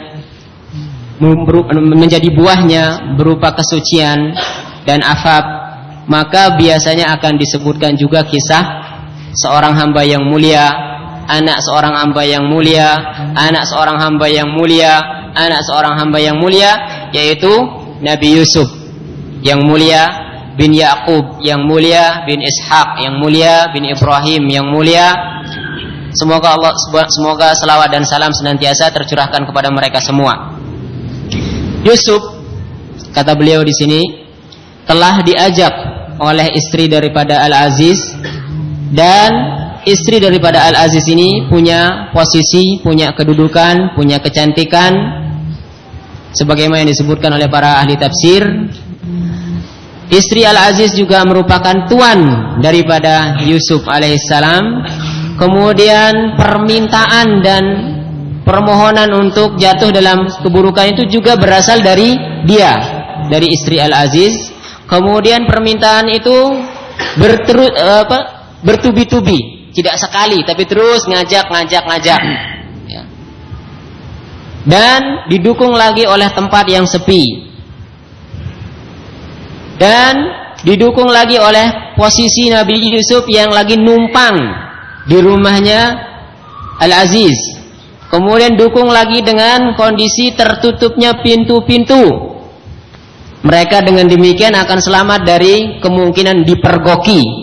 menjadi buahnya berupa kesucian dan afab maka biasanya akan disebutkan juga kisah seorang hamba yang mulia anak seorang hamba yang mulia anak seorang hamba yang mulia anak seorang hamba yang mulia yaitu Nabi Yusuf yang mulia bin Yakub yang mulia bin Ishak yang mulia bin Ibrahim yang mulia. Semoga Allah semoga selawat dan salam senantiasa tercurahkan kepada mereka semua. Yusuf kata beliau di sini telah diajak oleh istri daripada Al-Aziz dan istri daripada Al-Aziz ini punya posisi, punya kedudukan, punya kecantikan sebagaimana yang disebutkan oleh para ahli tafsir. Istri Al-Aziz juga merupakan tuan daripada Yusuf alaihissalam. Kemudian permintaan dan permohonan untuk jatuh dalam keburukan itu juga berasal dari dia, dari istri Al-Aziz. Kemudian permintaan itu berteru, apa, bertubi-tubi, tidak sekali tapi terus ngajak, ngajak, ngajak. Ya. Dan didukung lagi oleh tempat yang sepi. Dan didukung lagi oleh posisi Nabi Yusuf yang lagi numpang di rumahnya Al-Aziz Kemudian dukung lagi dengan kondisi tertutupnya pintu-pintu. Mereka dengan demikian akan selamat dari kemungkinan dipergoki.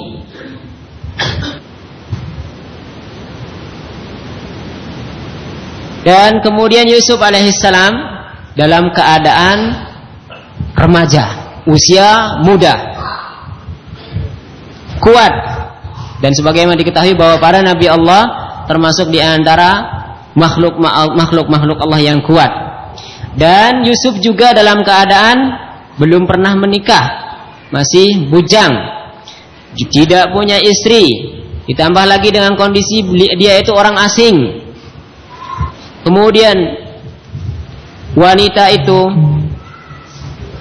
Dan kemudian Yusuf alaihissalam dalam keadaan remaja, usia muda, kuat. Dan sebagaimana diketahui bahwa para nabi Allah termasuk di antara makhluk makhluk makhluk Allah yang kuat. Dan Yusuf juga dalam keadaan belum pernah menikah, masih bujang, tidak punya istri, ditambah lagi dengan kondisi dia itu orang asing. Kemudian wanita itu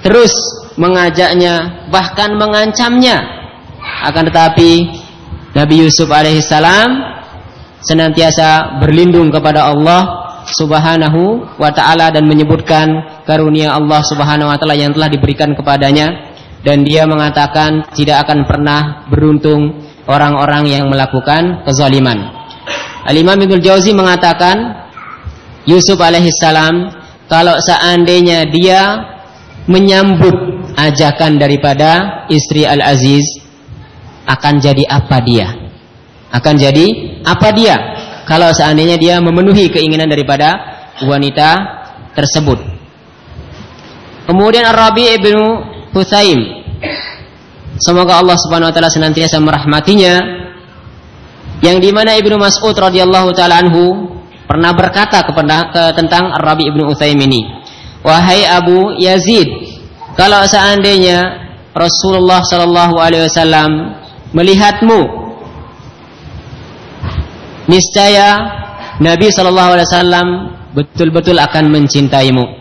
terus mengajaknya, bahkan mengancamnya. Akan tetapi Nabi Yusuf alaihissalam senantiasa berlindung kepada Allah Subhanahu wa taala dan menyebutkan karunia Allah Subhanahu wa taala yang telah diberikan kepadanya dan dia mengatakan tidak akan pernah beruntung orang-orang yang melakukan kezaliman. Al-Imam Ibnu Jauzi mengatakan Yusuf alaihissalam kalau seandainya dia menyambut ajakan daripada istri Al-Aziz akan jadi apa dia? Akan jadi apa dia? Kalau seandainya dia memenuhi keinginan daripada wanita tersebut. Kemudian Ar-Rabi ibnu Hutsaim Semoga Allah Subhanahu wa taala senantiasa merahmatinya. Yang di mana Ibnu Mas'ud radhiyallahu taala anhu pernah berkata kepada ke, tentang Rabi ibnu Utsaim ini, wahai Abu Yazid, kalau seandainya Rasulullah Shallallahu Alaihi Wasallam melihatmu, niscaya Nabi Shallallahu Alaihi Wasallam betul-betul akan mencintaimu.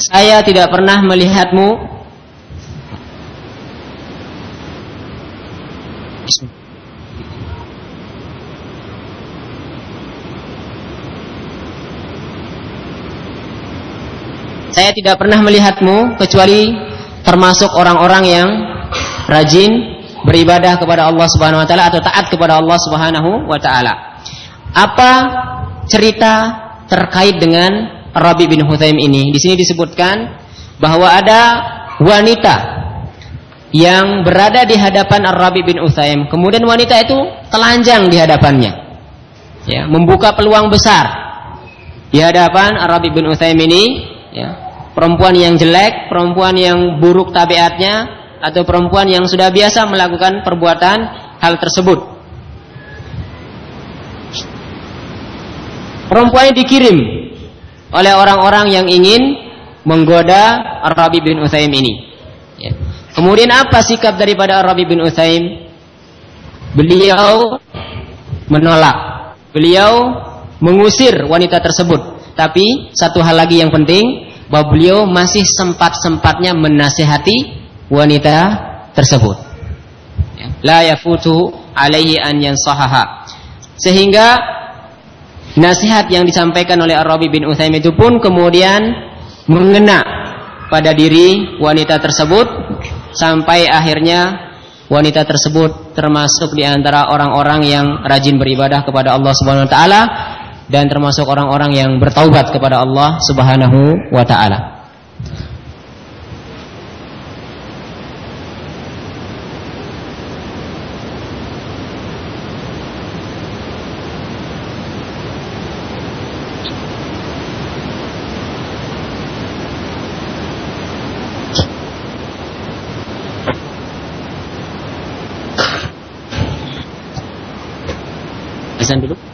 Saya tidak pernah melihatmu Saya tidak pernah melihatmu kecuali termasuk orang-orang yang rajin beribadah kepada Allah Subhanahu wa taala atau taat kepada Allah Subhanahu wa taala. Apa cerita terkait dengan Rabi bin Hutaim ini? Di sini disebutkan bahwa ada wanita yang berada di hadapan Ar-Rabi bin Uthaim. Kemudian wanita itu telanjang di hadapannya. Ya, membuka peluang besar di hadapan Ar-Rabi bin Uthaim ini, ya perempuan yang jelek, perempuan yang buruk tabiatnya, atau perempuan yang sudah biasa melakukan perbuatan hal tersebut. Perempuan ini dikirim oleh orang-orang yang ingin menggoda Ar-Rabi bin Uthaim ini. Ya. Kemudian apa sikap daripada Ar-Rabi bin Uthaim? Beliau menolak. Beliau mengusir wanita tersebut. Tapi satu hal lagi yang penting, bahwa beliau masih sempat-sempatnya menasehati wanita tersebut. Ya. La yafutu alaihi an yansahaha. Sehingga nasihat yang disampaikan oleh Ar-Rabi bin Utsaimin itu pun kemudian mengena pada diri wanita tersebut sampai akhirnya wanita tersebut termasuk di antara orang-orang yang rajin beribadah kepada Allah Subhanahu wa taala dan termasuk orang-orang yang bertaubat kepada Allah Subhanahu wa taala. dulu.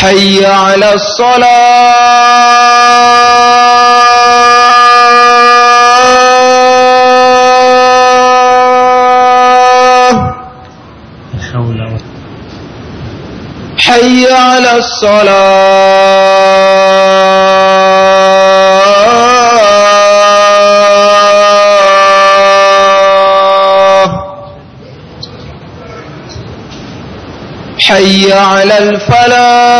حي على الصلاة.
حي على الصلاة. حي على الفلاح.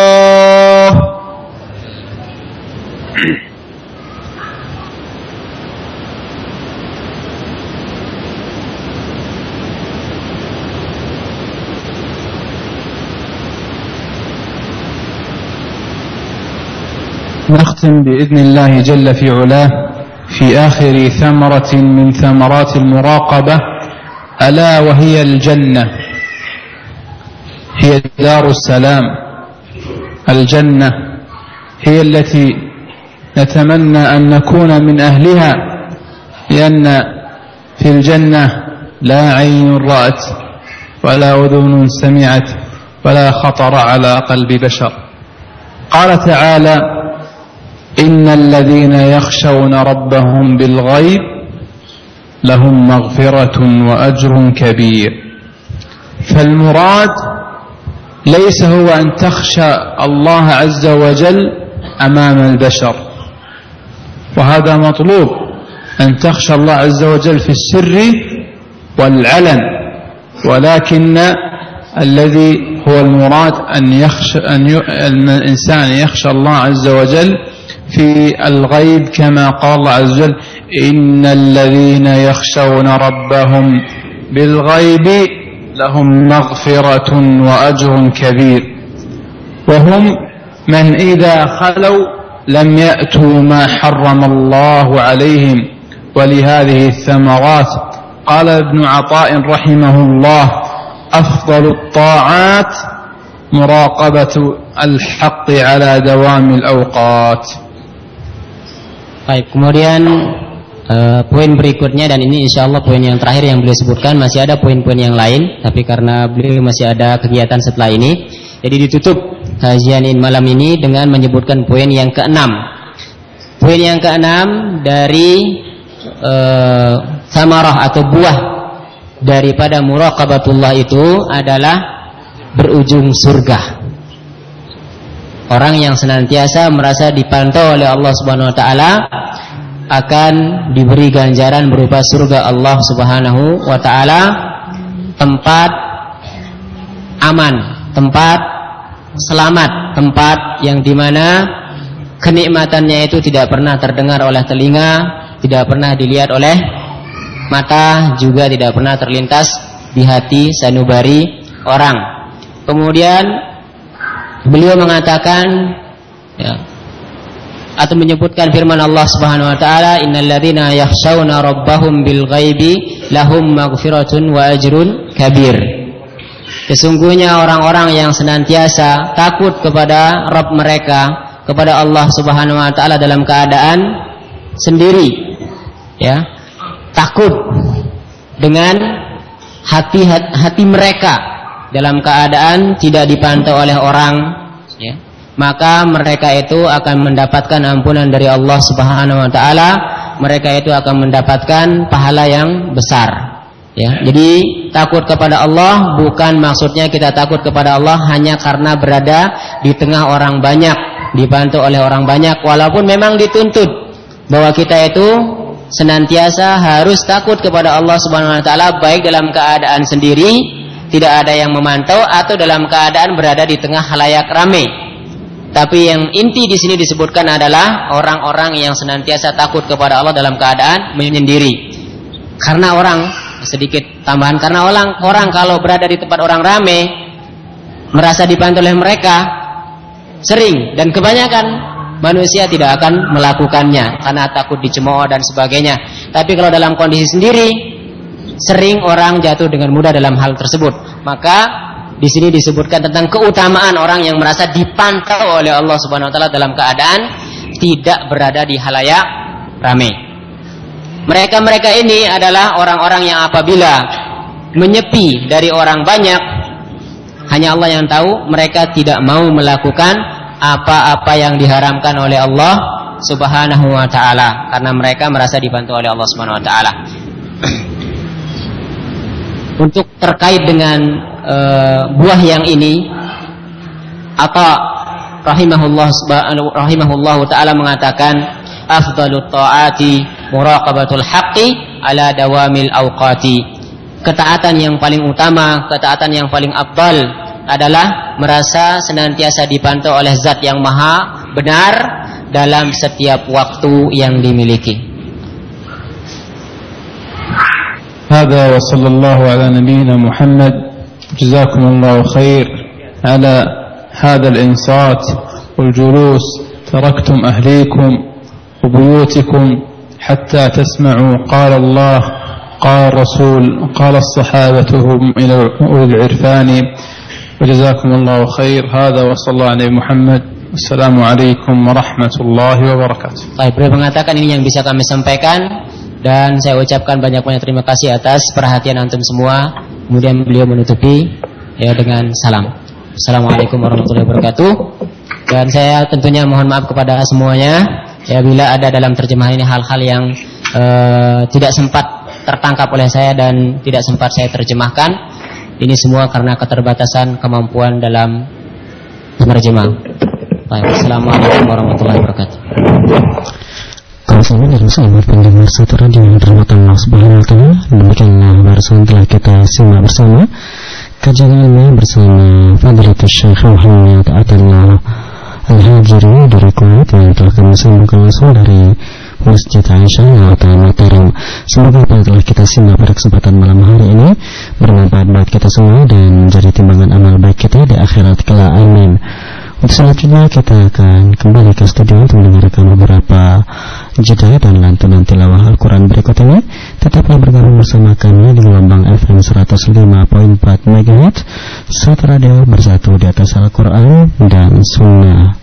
نختم بإذن الله جل في علاه في آخر ثمرة من ثمرات المراقبة ألا وهي الجنة. هي دار السلام. الجنة هي التي نتمنى أن نكون من أهلها لأن في الجنة لا عين رأت ولا أذن سمعت ولا خطر على قلب بشر. قال تعالى إن الذين يخشون ربهم بالغيب لهم مغفرة وأجر كبير فالمراد ليس هو أن تخشى الله عز وجل أمام البشر وهذا مطلوب أن تخشى الله عز وجل في السر والعلن ولكن الذي هو المراد أن يخشى أن. أن الإنسان يخشى الله عز وجل في الغيب كما قال الله عز وجل إن الذين يخشون ربهم بالغيب لهم مغفرة وأجر كبير وهم من إذا خلوا لم يأتوا ما حرم الله عليهم ولهذه الثمرات قال ابن عطاء رحمه الله أفضل الطاعات مراقبة الحق على دوام الأوقات
Baik, kemudian uh, poin berikutnya dan ini insya Allah poin yang terakhir yang beliau sebutkan masih ada poin-poin yang lain, tapi karena beliau masih ada kegiatan setelah ini, jadi ditutup kajian malam ini dengan menyebutkan poin yang keenam. Poin yang keenam dari uh, samarah atau buah daripada muraqabatullah itu adalah berujung surga. Orang yang senantiasa merasa dipantau oleh Allah Subhanahu wa taala akan diberi ganjaran berupa surga Allah Subhanahu wa taala tempat aman, tempat selamat, tempat yang di mana kenikmatannya itu tidak pernah terdengar oleh telinga, tidak pernah dilihat oleh mata, juga tidak pernah terlintas di hati sanubari orang. Kemudian beliau mengatakan ya, atau menyebutkan firman Allah Subhanahu wa taala innalladzina yakhshawna rabbahum bil ghaibi lahum maghfiratun wa ajrun kabir. Sesungguhnya orang-orang yang senantiasa takut kepada Rabb mereka, kepada Allah Subhanahu wa taala dalam keadaan sendiri ya. Takut dengan hati hati mereka dalam keadaan tidak dipantau oleh orang ya maka mereka itu akan mendapatkan ampunan dari Allah Subhanahu wa taala. Mereka itu akan mendapatkan pahala yang besar ya. Jadi takut kepada Allah bukan maksudnya kita takut kepada Allah hanya karena berada di tengah orang banyak dibantu oleh orang banyak. Walaupun memang dituntut bahwa kita itu senantiasa harus takut kepada Allah Subhanahu wa taala baik dalam keadaan sendiri tidak ada yang memantau atau dalam keadaan berada di tengah halayak ramai. Tapi yang inti di sini disebutkan adalah orang-orang yang senantiasa takut kepada Allah dalam keadaan menyendiri. Karena orang sedikit tambahan karena orang orang kalau berada di tempat orang ramai merasa dibantu oleh mereka sering dan kebanyakan manusia tidak akan melakukannya karena takut dicemooh dan sebagainya. Tapi kalau dalam kondisi sendiri, sering orang jatuh dengan mudah dalam hal tersebut. Maka di sini disebutkan tentang keutamaan orang yang merasa dipantau oleh Allah Subhanahu wa taala dalam keadaan tidak berada di halayak ramai. Mereka-mereka ini adalah orang-orang yang apabila menyepi dari orang banyak hanya Allah yang tahu mereka tidak mau melakukan apa-apa yang diharamkan oleh Allah Subhanahu wa taala karena mereka merasa dibantu oleh Allah Subhanahu wa taala. [clears throat] Untuk terkait dengan uh, buah yang ini atau rahimahullah rahimahullah taala mengatakan afdalut taati muraqabatul haqqi ala dawamil awqati. Ketaatan yang paling utama ketaatan yang paling abdal adalah merasa senantiasa dipantau oleh zat yang maha benar dalam setiap waktu yang dimiliki
هذا وصلى الله على نبينا محمد. جزاكم الله خير. على هذا الإنصات والجلوس تركتم أهليكم وبيوتكم حتى تسمعوا قال الله قال الرسول قال الصحابة هم إلى أولي العرفان. وجزاكم الله خير. هذا وصلى الله عليه محمد. السلام عليكم ورحمة الله وبركاته.
طيب beliau mengatakan ini yang bisa kami sampaikan. Dan saya ucapkan banyak-banyak terima kasih atas perhatian antum semua Kemudian beliau menutupi ya dengan salam. Assalamualaikum warahmatullahi wabarakatuh. Dan saya tentunya mohon maaf kepada semuanya ya bila ada dalam terjemahan ini hal-hal yang uh, tidak sempat tertangkap oleh saya dan tidak sempat saya terjemahkan. Ini semua karena keterbatasan kemampuan dalam menerjemah. Baik, Assalamualaikum warahmatullahi wabarakatuh.
Kalau dan selamat pendengar satu radio yang dirahmati Allah Subhanahu wa taala. Demikianlah barusan telah kita simak bersama kajian ini bersama Fadilatul Syekh Muhammad Atallah Al-Hajiri dari Kuwait yang telah kami sambungkan langsung dari Masjid Aisyah Al Mataram. Semoga apa yang telah kita simak pada kesempatan malam hari ini bermanfaat buat kita semua dan menjadi timbangan amal baik kita di akhirat kelak. Amin. Untuk selanjutnya kita akan kembali ke studio untuk mendengarkan beberapa jeda dan lantunan tilawah Al-Quran berikut ini. Tetaplah bergabung bersama kami di gelombang FM 105.4 MHz. Satu radio bersatu di atas Al-Quran dan Sunnah.